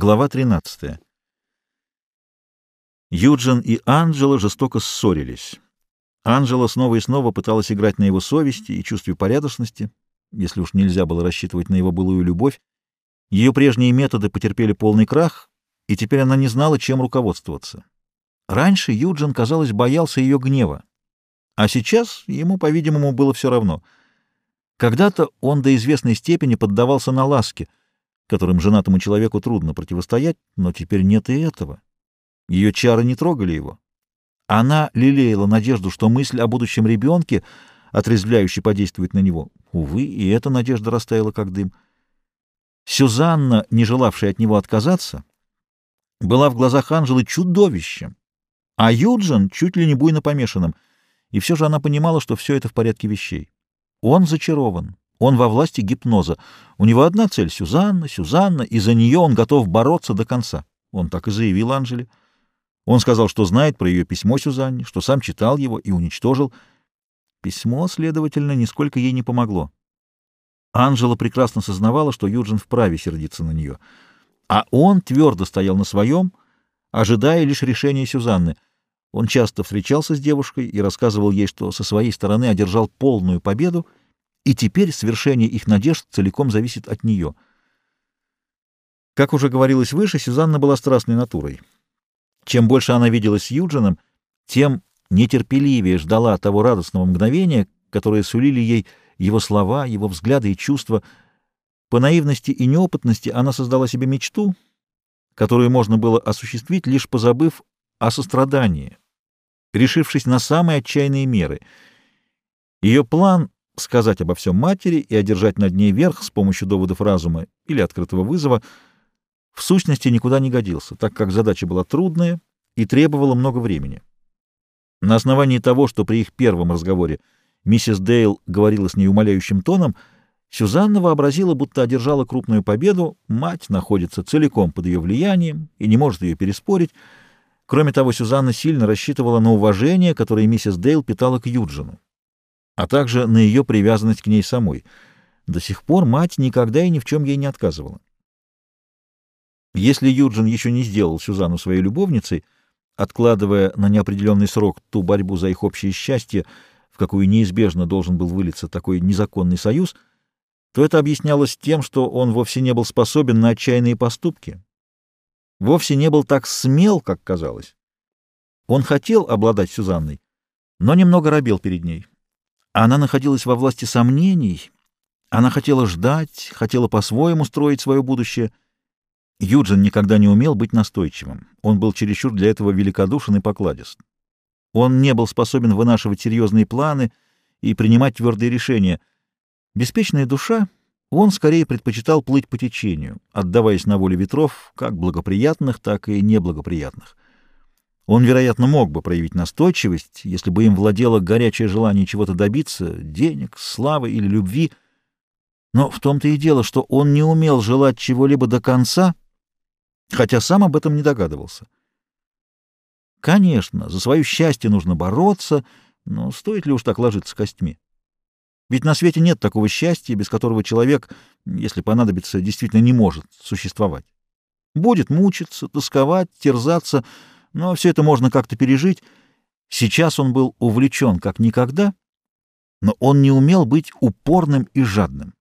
Глава 13. Юджин и Анджела жестоко ссорились. Анджела снова и снова пыталась играть на его совести и чувстве порядочности, если уж нельзя было рассчитывать на его былую любовь. Ее прежние методы потерпели полный крах, и теперь она не знала, чем руководствоваться. Раньше Юджин, казалось, боялся ее гнева, а сейчас ему, по-видимому, было все равно. Когда-то он до известной степени поддавался на ласки — которым женатому человеку трудно противостоять, но теперь нет и этого. Ее чары не трогали его. Она лелеяла надежду, что мысль о будущем ребенке отрезвляюще подействует на него. Увы, и эта надежда растаяла как дым. Сюзанна, не желавшая от него отказаться, была в глазах Анжелы чудовищем, а Юджин чуть ли не буйно помешанным, и все же она понимала, что все это в порядке вещей. Он зачарован, он во власти гипноза. У него одна цель — Сюзанна, Сюзанна, и за нее он готов бороться до конца. Он так и заявил Анжеле. Он сказал, что знает про ее письмо Сюзанне, что сам читал его и уничтожил. Письмо, следовательно, нисколько ей не помогло. Анжела прекрасно сознавала, что Юджин вправе сердиться на нее. А он твердо стоял на своем, ожидая лишь решения Сюзанны. Он часто встречался с девушкой и рассказывал ей, что со своей стороны одержал полную победу, и теперь свершение их надежд целиком зависит от нее. Как уже говорилось выше, Сюзанна была страстной натурой. Чем больше она виделась с Юджином, тем нетерпеливее ждала того радостного мгновения, которое сулили ей его слова, его взгляды и чувства. По наивности и неопытности она создала себе мечту, которую можно было осуществить, лишь позабыв о сострадании, решившись на самые отчаянные меры. Ее план сказать обо всем матери и одержать над ней верх с помощью доводов разума или открытого вызова, в сущности никуда не годился, так как задача была трудная и требовала много времени. На основании того, что при их первом разговоре миссис Дейл говорила с ней умоляющим тоном, Сюзанна вообразила, будто одержала крупную победу, мать находится целиком под ее влиянием и не может ее переспорить. Кроме того, Сюзанна сильно рассчитывала на уважение, которое миссис Дейл питала к Юджину а также на ее привязанность к ней самой. До сих пор мать никогда и ни в чем ей не отказывала. Если Юджин еще не сделал Сюзанну своей любовницей, откладывая на неопределенный срок ту борьбу за их общее счастье, в какую неизбежно должен был вылиться такой незаконный союз, то это объяснялось тем, что он вовсе не был способен на отчаянные поступки, вовсе не был так смел, как казалось. Он хотел обладать Сюзанной, но немного робел перед ней. Она находилась во власти сомнений, она хотела ждать, хотела по-своему строить свое будущее. Юджин никогда не умел быть настойчивым. Он был чересчур для этого великодушен и покладист. Он не был способен вынашивать серьезные планы и принимать твердые решения. Беспечная душа, он скорее предпочитал плыть по течению, отдаваясь на волю ветров, как благоприятных, так и неблагоприятных. Он, вероятно, мог бы проявить настойчивость, если бы им владело горячее желание чего-то добиться, денег, славы или любви. Но в том-то и дело, что он не умел желать чего-либо до конца, хотя сам об этом не догадывался. Конечно, за свое счастье нужно бороться, но стоит ли уж так ложиться костьми? Ведь на свете нет такого счастья, без которого человек, если понадобится, действительно не может существовать. Будет мучиться, тосковать, терзаться — но все это можно как-то пережить. Сейчас он был увлечен как никогда, но он не умел быть упорным и жадным.